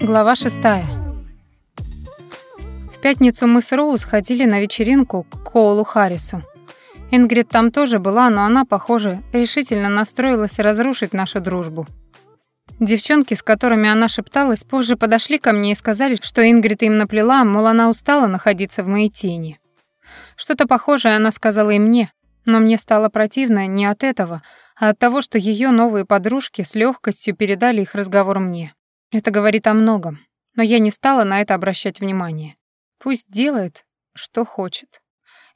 Глава шестая. В пятницу мы с Роуз ходили на вечеринку к Коулу Харрису. Ингрид там тоже была, но она, похоже, решительно настроилась разрушить нашу дружбу. Девчонки, с которыми она шепталась, позже подошли ко мне и сказали, что Ингрид им наплела, мол, она устала находиться в моей тени. Что-то похожее она сказала и мне, но мне стало противно не от этого, а от того, что ее новые подружки с легкостью передали их разговор мне. Это говорит о многом, но я не стала на это обращать внимание. Пусть делает, что хочет.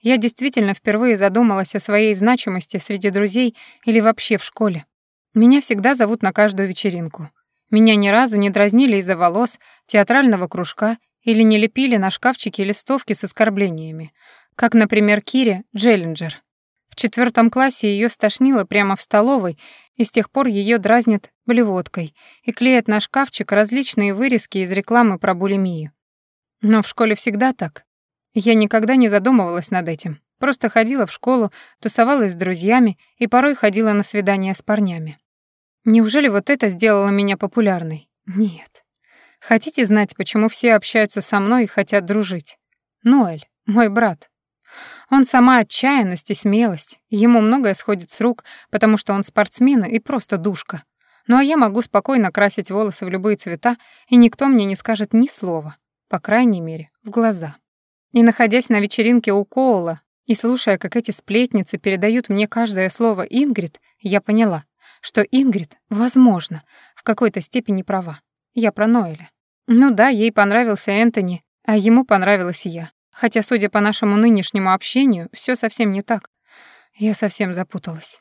Я действительно впервые задумалась о своей значимости среди друзей или вообще в школе. Меня всегда зовут на каждую вечеринку. Меня ни разу не дразнили из-за волос, театрального кружка или не лепили на шкафчике листовки с оскорблениями, как, например, Кире Джеллинджер. В четвертом классе ее стошнило прямо в столовой, и с тех пор ее дразнят блевоткой и клеят на шкафчик различные вырезки из рекламы про булимию. Но в школе всегда так. Я никогда не задумывалась над этим. Просто ходила в школу, тусовалась с друзьями и порой ходила на свидания с парнями. Неужели вот это сделало меня популярной? Нет. Хотите знать, почему все общаются со мной и хотят дружить? Ноэль, мой брат. Он сама отчаянность и смелость. Ему многое сходит с рук, потому что он спортсмен и просто душка. Ну а я могу спокойно красить волосы в любые цвета, и никто мне не скажет ни слова. По крайней мере, в глаза. И находясь на вечеринке у Коула и слушая, как эти сплетницы передают мне каждое слово Ингрид, я поняла, что Ингрид, возможно, в какой-то степени права. Я про Ноэля. Ну да, ей понравился Энтони, а ему понравилась я. Хотя, судя по нашему нынешнему общению, все совсем не так. Я совсем запуталась.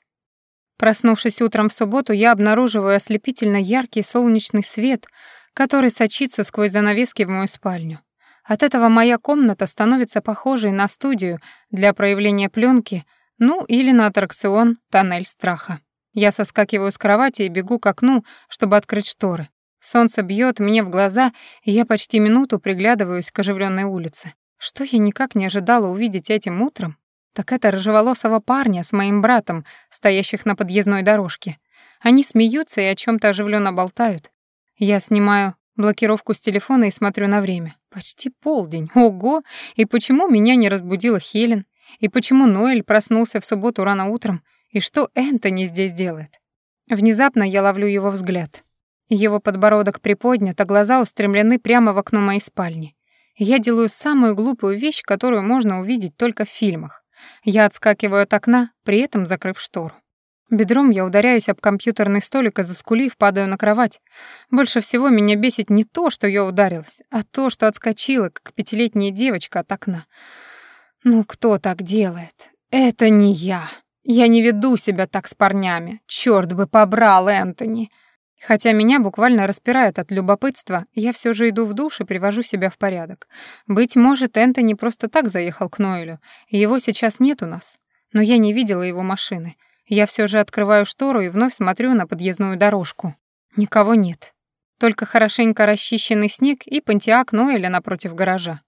Проснувшись утром в субботу, я обнаруживаю ослепительно яркий солнечный свет, который сочится сквозь занавески в мою спальню. От этого моя комната становится похожей на студию для проявления пленки, ну или на аттракцион «Тоннель страха». Я соскакиваю с кровати и бегу к окну, чтобы открыть шторы. Солнце бьет мне в глаза, и я почти минуту приглядываюсь к оживленной улице. Что я никак не ожидала увидеть этим утром, так это рыжеволосого парня с моим братом, стоящих на подъездной дорожке. Они смеются и о чем то оживленно болтают. Я снимаю блокировку с телефона и смотрю на время. Почти полдень. Ого! И почему меня не разбудила Хелен? И почему Ноэль проснулся в субботу рано утром? И что Энтони здесь делает? Внезапно я ловлю его взгляд. Его подбородок приподнят, а глаза устремлены прямо в окно моей спальни я делаю самую глупую вещь, которую можно увидеть только в фильмах. Я отскакиваю от окна, при этом закрыв штору. Бедром я ударяюсь об компьютерный столик и заскулив, падаю на кровать. Больше всего меня бесит не то, что я ударилась, а то, что отскочила, как пятилетняя девочка от окна. Ну кто так делает? Это не я. Я не веду себя так с парнями. Чёрт бы побрал Энтони. Хотя меня буквально распирает от любопытства, я все же иду в душ и привожу себя в порядок. Быть может, Энтони просто так заехал к Ноэлю, и его сейчас нет у нас. Но я не видела его машины. Я все же открываю штору и вновь смотрю на подъездную дорожку. Никого нет. Только хорошенько расчищенный снег и пантеак Ноэля напротив гаража.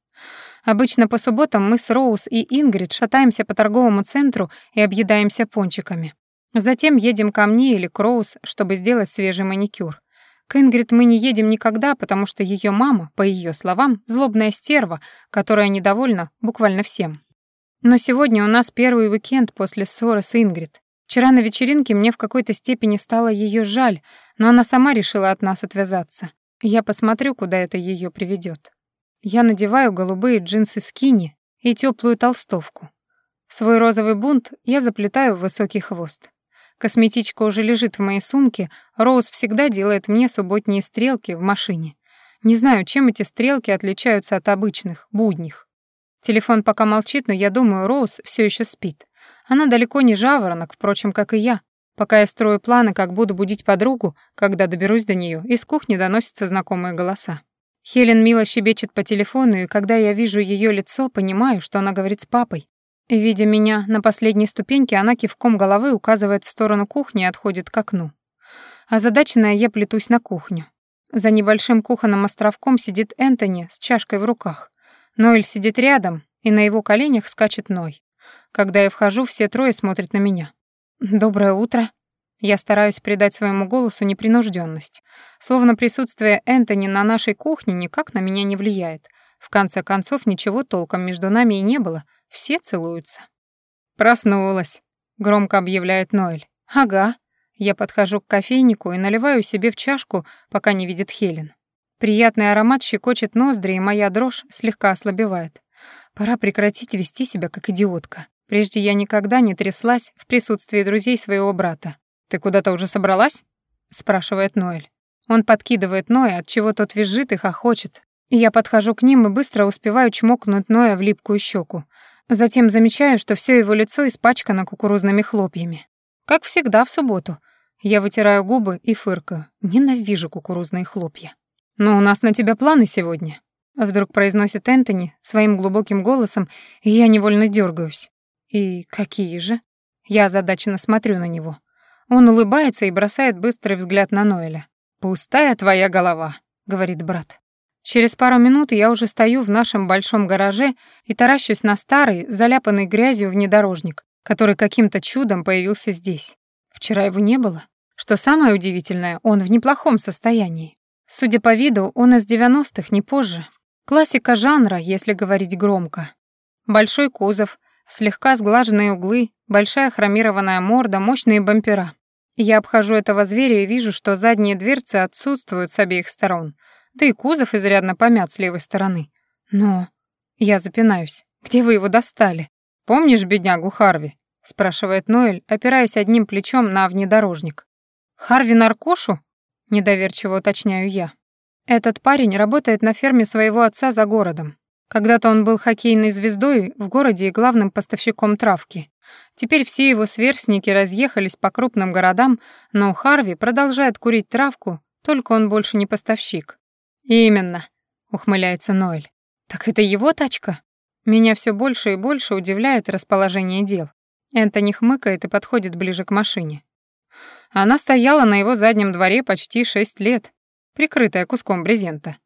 Обычно по субботам мы с Роуз и Ингрид шатаемся по торговому центру и объедаемся пончиками. Затем едем ко мне или к Роуз, чтобы сделать свежий маникюр. К Ингрид мы не едем никогда, потому что ее мама, по ее словам, злобная стерва, которая недовольна буквально всем. Но сегодня у нас первый уикенд после ссоры с Ингрид. Вчера на вечеринке мне в какой-то степени стало ее жаль, но она сама решила от нас отвязаться. Я посмотрю, куда это ее приведет. Я надеваю голубые джинсы скини и теплую толстовку. Свой розовый бунт я заплетаю в высокий хвост. Косметичка уже лежит в моей сумке, Роуз всегда делает мне субботние стрелки в машине. Не знаю, чем эти стрелки отличаются от обычных, будних. Телефон пока молчит, но я думаю, Роуз все еще спит. Она далеко не жаворонок, впрочем, как и я. Пока я строю планы, как буду будить подругу, когда доберусь до нее, из кухни доносятся знакомые голоса. Хелен мило щебечет по телефону, и когда я вижу ее лицо, понимаю, что она говорит с папой. Видя меня на последней ступеньке, она кивком головы указывает в сторону кухни и отходит к окну. Озадаченная я плетусь на кухню. За небольшим кухонным островком сидит Энтони с чашкой в руках. Ноэль сидит рядом, и на его коленях скачет Ной. Когда я вхожу, все трое смотрят на меня. «Доброе утро». Я стараюсь придать своему голосу непринужденность, словно присутствие Энтони на нашей кухне никак на меня не влияет. В конце концов, ничего толком между нами и не было, все целуются. «Проснулась», — громко объявляет Ноэль. «Ага». Я подхожу к кофейнику и наливаю себе в чашку, пока не видит Хелен. Приятный аромат щекочет ноздри, и моя дрожь слегка ослабевает. Пора прекратить вести себя как идиотка. Прежде я никогда не тряслась в присутствии друзей своего брата. «Ты куда-то уже собралась?» — спрашивает Ноэль. Он подкидывает Ноя, от чего тот визжит и хохочет. Я подхожу к ним и быстро успеваю чмокнуть Ноя в липкую щеку. Затем замечаю, что все его лицо испачкано кукурузными хлопьями. Как всегда в субботу. Я вытираю губы и фыркаю. Ненавижу кукурузные хлопья. «Но у нас на тебя планы сегодня», — вдруг произносит Энтони своим глубоким голосом, и я невольно дергаюсь. «И какие же?» Я озадаченно смотрю на него. Он улыбается и бросает быстрый взгляд на Ноэля. «Пустая твоя голова», — говорит брат. Через пару минут я уже стою в нашем большом гараже и таращусь на старый, заляпанный грязью внедорожник, который каким-то чудом появился здесь. Вчера его не было. Что самое удивительное, он в неплохом состоянии. Судя по виду, он из 90-х, не позже. Классика жанра, если говорить громко. Большой кузов, слегка сглаженные углы, большая хромированная морда, мощные бампера. Я обхожу этого зверя и вижу, что задние дверцы отсутствуют с обеих сторон, да и кузов изрядно помят с левой стороны. Но... Я запинаюсь. Где вы его достали? Помнишь беднягу Харви? спрашивает Ноэль, опираясь одним плечом на внедорожник. Харви наркошу? недоверчиво уточняю я. Этот парень работает на ферме своего отца за городом. Когда-то он был хоккейной звездой в городе и главным поставщиком травки. Теперь все его сверстники разъехались по крупным городам, но Харви продолжает курить травку, только он больше не поставщик. «Именно», — ухмыляется Ноэль. «Так это его тачка?» Меня все больше и больше удивляет расположение дел. Энтони хмыкает и подходит ближе к машине. Она стояла на его заднем дворе почти шесть лет, прикрытая куском брезента.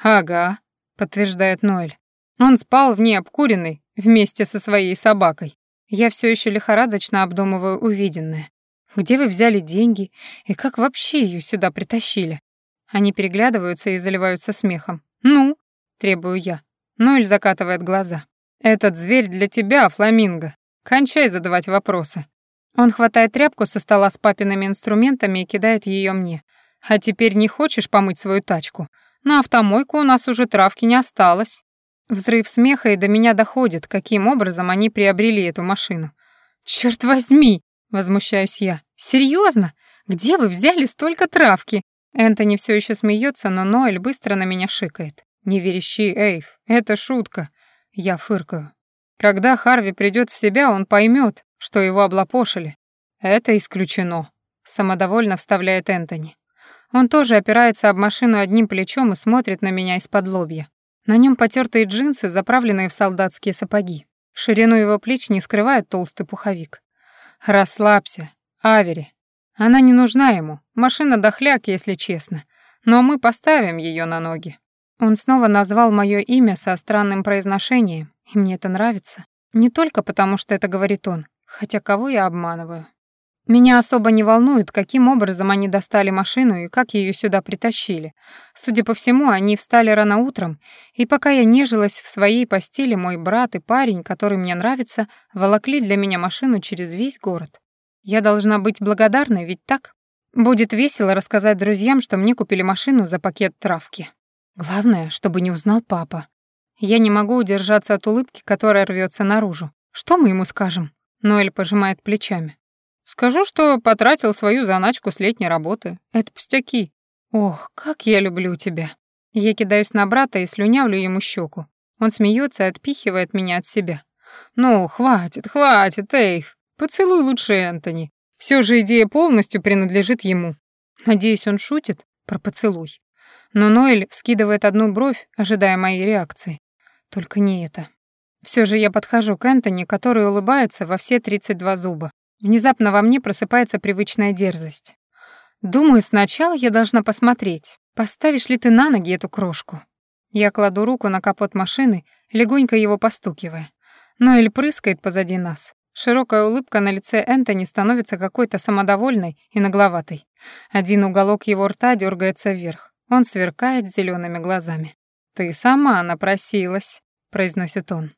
«Ага», — подтверждает Ноэль. Он спал в ней обкуренный вместе со своей собакой. Я все еще лихорадочно обдумываю увиденное. Где вы взяли деньги и как вообще ее сюда притащили? Они переглядываются и заливаются смехом. «Ну?» — требую я. Ноэль закатывает глаза. «Этот зверь для тебя, Фламинго. Кончай задавать вопросы». Он хватает тряпку со стола с папиными инструментами и кидает ее мне. «А теперь не хочешь помыть свою тачку? На автомойку у нас уже травки не осталось». Взрыв смеха и до меня доходит, каким образом они приобрели эту машину. «Чёрт возьми!» — возмущаюсь я. «Серьёзно? Где вы взяли столько травки?» Энтони все еще смеется, но Ноэль быстро на меня шикает. «Не верещи, Эйв, это шутка». Я фыркаю. Когда Харви придет в себя, он поймет, что его облапошили. Это исключено. Самодовольно вставляет Энтони. Он тоже опирается об машину одним плечом и смотрит на меня из-под лобья. На нем потертые джинсы, заправленные в солдатские сапоги. Ширину его плеч не скрывает толстый пуховик. «Расслабься, Авери. Она не нужна ему. Машина дохляк, если честно. Но мы поставим ее на ноги». Он снова назвал мое имя со странным произношением, и мне это нравится. Не только потому, что это говорит он, хотя кого я обманываю. Меня особо не волнует, каким образом они достали машину и как ее сюда притащили. Судя по всему, они встали рано утром, и пока я нежилась в своей постели, мой брат и парень, который мне нравится, волокли для меня машину через весь город. Я должна быть благодарной, ведь так? Будет весело рассказать друзьям, что мне купили машину за пакет травки. Главное, чтобы не узнал папа. Я не могу удержаться от улыбки, которая рвется наружу. Что мы ему скажем? Ноэль пожимает плечами. Скажу, что потратил свою заначку с летней работы. Это пустяки. Ох, как я люблю тебя. Я кидаюсь на брата и слюнявлю ему щеку. Он смеется и отпихивает меня от себя. Ну, хватит, хватит, Эйв. Поцелуй лучше Энтони. Все же идея полностью принадлежит ему. Надеюсь, он шутит про поцелуй. Но Ноэль вскидывает одну бровь, ожидая моей реакции. Только не это. Все же я подхожу к Энтони, который улыбается во все 32 зуба. Внезапно во мне просыпается привычная дерзость. Думаю, сначала я должна посмотреть, поставишь ли ты на ноги эту крошку. Я кладу руку на капот машины, легонько его постукивая. Ноэль прыскает позади нас. Широкая улыбка на лице Энтони становится какой-то самодовольной и нагловатой. Один уголок его рта дергается вверх. Он сверкает зелеными глазами. «Ты сама напросилась», — произносит он.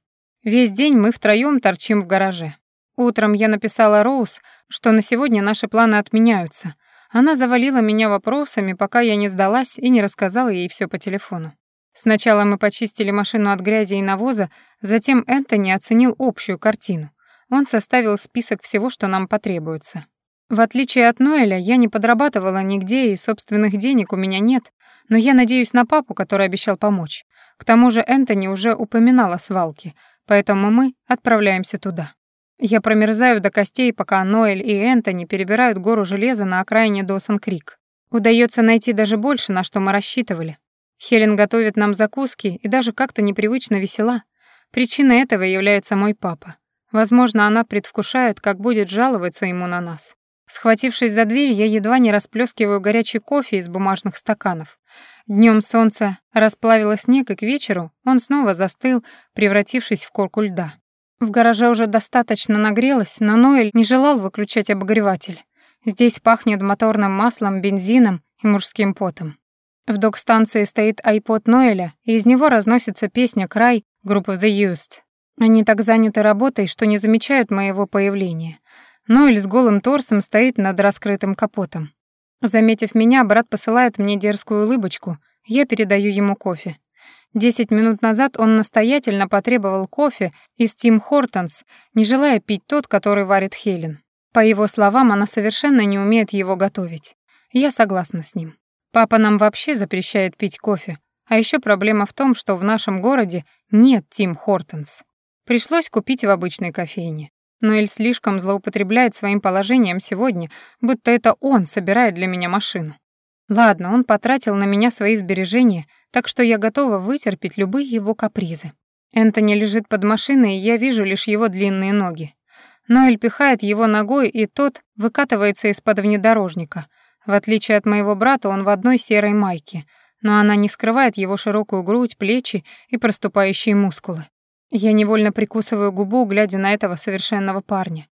Весь день мы втроем торчим в гараже. Утром я написала Роуз, что на сегодня наши планы отменяются. Она завалила меня вопросами, пока я не сдалась и не рассказала ей все по телефону. Сначала мы почистили машину от грязи и навоза, затем Энтони оценил общую картину. Он составил список всего, что нам потребуется. В отличие от Ноэля, я не подрабатывала нигде, и собственных денег у меня нет, но я надеюсь на папу, который обещал помочь. К тому же Энтони уже упоминал о свалке, поэтому мы отправляемся туда. Я промерзаю до костей, пока Ноэль и Энтони перебирают гору железа на окраине Досон-Крик. Удается найти даже больше, на что мы рассчитывали. Хелен готовит нам закуски и даже как-то непривычно весела. Причиной этого является мой папа. Возможно, она предвкушает, как будет жаловаться ему на нас. Схватившись за дверь, я едва не расплескиваю горячий кофе из бумажных стаканов. Днем солнце расплавило снег, и к вечеру он снова застыл, превратившись в корку льда. В гараже уже достаточно нагрелось, но Ноэль не желал выключать обогреватель. Здесь пахнет моторным маслом, бензином и мужским потом. В док-станции стоит айпод Ноэля, и из него разносится песня «Край» группы The Used. Они так заняты работой, что не замечают моего появления. Ноэль с голым торсом стоит над раскрытым капотом. Заметив меня, брат посылает мне дерзкую улыбочку, я передаю ему кофе. Десять минут назад он настоятельно потребовал кофе из Тим Хортонс, не желая пить тот, который варит Хелен. По его словам, она совершенно не умеет его готовить. Я согласна с ним. Папа нам вообще запрещает пить кофе. А еще проблема в том, что в нашем городе нет Тим Хортонс. Пришлось купить в обычной кофейне. Но Эль слишком злоупотребляет своим положением сегодня, будто это он собирает для меня машину. Ладно, он потратил на меня свои сбережения, так что я готова вытерпеть любые его капризы. Энтони лежит под машиной, и я вижу лишь его длинные ноги. Ноэль пихает его ногой, и тот выкатывается из-под внедорожника. В отличие от моего брата, он в одной серой майке, но она не скрывает его широкую грудь, плечи и проступающие мускулы. Я невольно прикусываю губу, глядя на этого совершенного парня.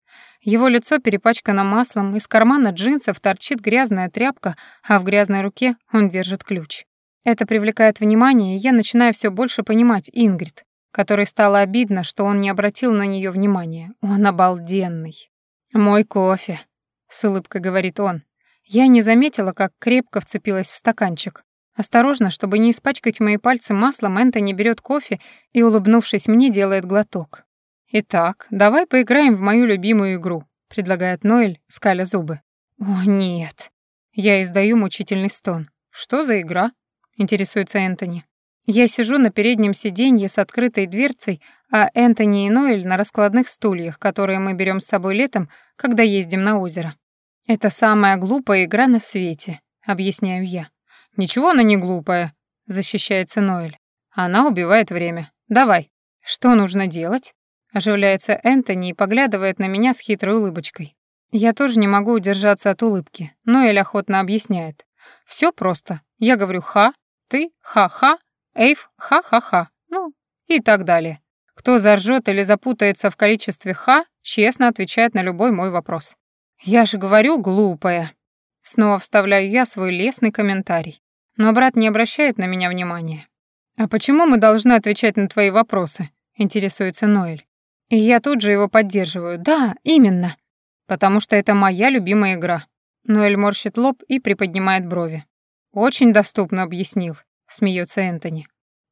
Его лицо перепачкано маслом, из кармана джинсов торчит грязная тряпка, а в грязной руке он держит ключ. Это привлекает внимание, и я начинаю все больше понимать Ингрид, которой стало обидно, что он не обратил на нее внимания. Он обалденный. «Мой кофе», — с улыбкой говорит он. Я не заметила, как крепко вцепилась в стаканчик. Осторожно, чтобы не испачкать мои пальцы маслом, Энтони берет кофе и, улыбнувшись мне, делает глоток. «Итак, давай поиграем в мою любимую игру», — предлагает Ноэль, скаля зубы. «О, нет». Я издаю мучительный стон. «Что за игра?» — интересуется Энтони. Я сижу на переднем сиденье с открытой дверцей, а Энтони и Ноэль на раскладных стульях, которые мы берем с собой летом, когда ездим на озеро. «Это самая глупая игра на свете», — объясняю я. «Ничего она не глупая», — защищается Ноэль. «Она убивает время. Давай». «Что нужно делать?» Оживляется Энтони и поглядывает на меня с хитрой улыбочкой. Я тоже не могу удержаться от улыбки, но Эль охотно объясняет. Все просто. Я говорю «ха», ты «ха-ха», Эйв «ха-ха-ха», ну и так далее. Кто заржет или запутается в количестве «ха», честно отвечает на любой мой вопрос. «Я же говорю, глупая». Снова вставляю я свой лесный комментарий. Но брат не обращает на меня внимания. «А почему мы должны отвечать на твои вопросы?» — интересуется Ноэль. И я тут же его поддерживаю. Да, именно. Потому что это моя любимая игра. Ноэль морщит лоб и приподнимает брови. Очень доступно объяснил, смеется Энтони.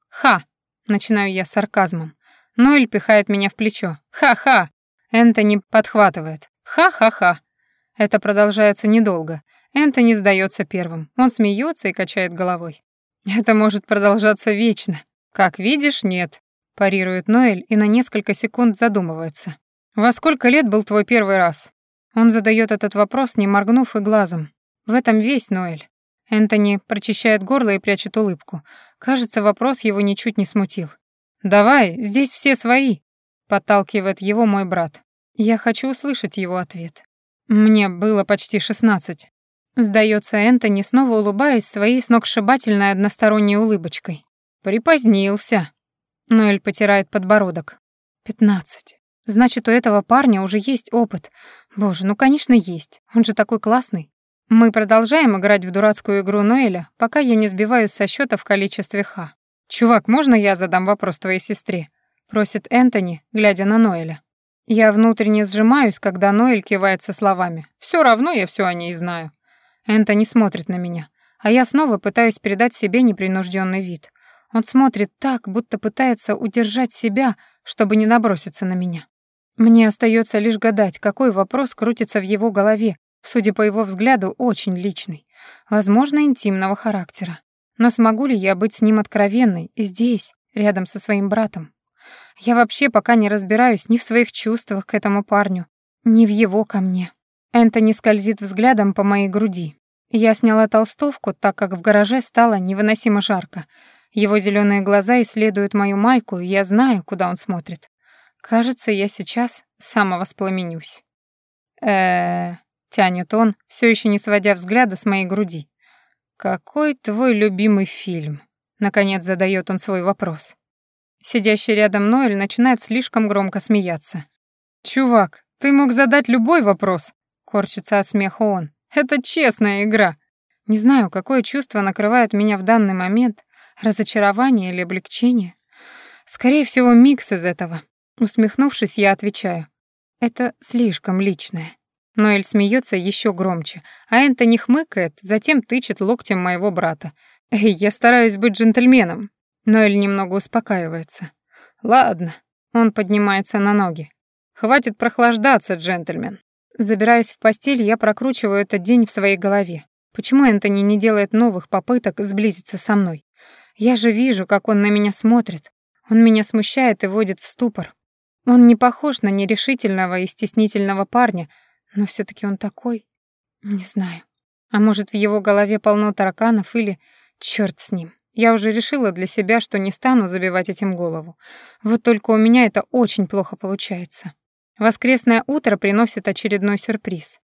Ха, начинаю я с сарказмом. Ноэль пихает меня в плечо. Ха-ха. Энтони подхватывает. Ха-ха-ха. Это продолжается недолго. Энтони сдается первым. Он смеется и качает головой. Это может продолжаться вечно. Как видишь, нет парирует Ноэль и на несколько секунд задумывается. «Во сколько лет был твой первый раз?» Он задает этот вопрос, не моргнув и глазом. В этом весь Ноэль. Энтони прочищает горло и прячет улыбку. Кажется, вопрос его ничуть не смутил. «Давай, здесь все свои», — подталкивает его мой брат. Я хочу услышать его ответ. Мне было почти шестнадцать. Сдается Энтони, снова улыбаясь своей сногсшибательной односторонней улыбочкой. «Припозднился», Ноэль потирает подбородок. «Пятнадцать». Значит, у этого парня уже есть опыт. Боже, ну, конечно, есть. Он же такой классный. Мы продолжаем играть в дурацкую игру Ноэля, пока я не сбиваюсь со счета в количестве ха. «Чувак, можно я задам вопрос твоей сестре?» — просит Энтони, глядя на Ноэля. Я внутренне сжимаюсь, когда Ноэль кивает со словами. «Всё равно я всё о ней знаю». Энтони смотрит на меня, а я снова пытаюсь передать себе непринужденный вид. Он смотрит так, будто пытается удержать себя, чтобы не наброситься на меня. Мне остается лишь гадать, какой вопрос крутится в его голове, судя по его взгляду, очень личный, возможно, интимного характера. Но смогу ли я быть с ним откровенной здесь, рядом со своим братом? Я вообще пока не разбираюсь ни в своих чувствах к этому парню, ни в его ко мне. Энтони скользит взглядом по моей груди. Я сняла толстовку, так как в гараже стало невыносимо жарко. Его зеленые глаза исследуют мою майку, и я знаю, куда он смотрит. Кажется, я сейчас самовоспламенюсь. э тянет он, все еще не сводя взгляда с моей груди. «Какой твой любимый фильм?» Наконец задает он свой вопрос. Сидящий рядом Ноэль начинает слишком громко смеяться. «Чувак, ты мог задать любой вопрос», — корчится от смеха он. «Это честная игра». Не знаю, какое чувство накрывает меня в данный момент, разочарование или облегчение. Скорее всего, микс из этого. Усмехнувшись, я отвечаю. Это слишком личное. Ноэль смеется еще громче, а Энтони хмыкает, затем тычет локтем моего брата. «Эй, я стараюсь быть джентльменом». Ноэль немного успокаивается. «Ладно». Он поднимается на ноги. «Хватит прохлаждаться, джентльмен». Забираясь в постель, я прокручиваю этот день в своей голове. Почему Энтони не делает новых попыток сблизиться со мной? Я же вижу, как он на меня смотрит. Он меня смущает и вводит в ступор. Он не похож на нерешительного и стеснительного парня, но все таки он такой. Не знаю. А может, в его голове полно тараканов или... черт с ним. Я уже решила для себя, что не стану забивать этим голову. Вот только у меня это очень плохо получается. Воскресное утро приносит очередной сюрприз.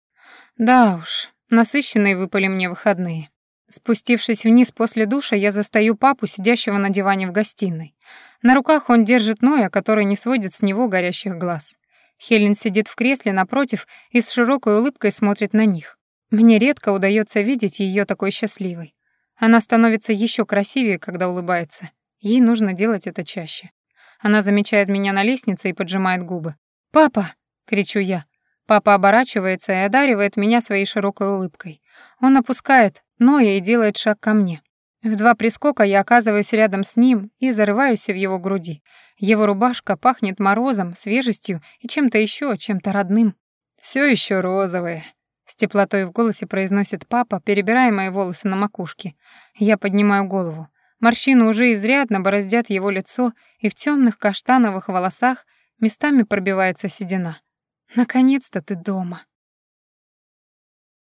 Да уж, насыщенные выпали мне выходные. Спустившись вниз после душа, я застаю папу, сидящего на диване в гостиной. На руках он держит Ноя, который не сводит с него горящих глаз. Хелен сидит в кресле напротив и с широкой улыбкой смотрит на них. Мне редко удается видеть ее такой счастливой. Она становится еще красивее, когда улыбается. Ей нужно делать это чаще. Она замечает меня на лестнице и поджимает губы. «Папа!» — кричу я. Папа оборачивается и одаривает меня своей широкой улыбкой. Он опускает Ноя и делает шаг ко мне. В два прискока я оказываюсь рядом с ним и зарываюсь в его груди. Его рубашка пахнет морозом, свежестью и чем-то еще, чем-то родным. Все еще розовое», — с теплотой в голосе произносит папа, перебирая мои волосы на макушке. Я поднимаю голову. Морщины уже изрядно бороздят его лицо, и в темных каштановых волосах местами пробивается седина. «Наконец-то ты дома!»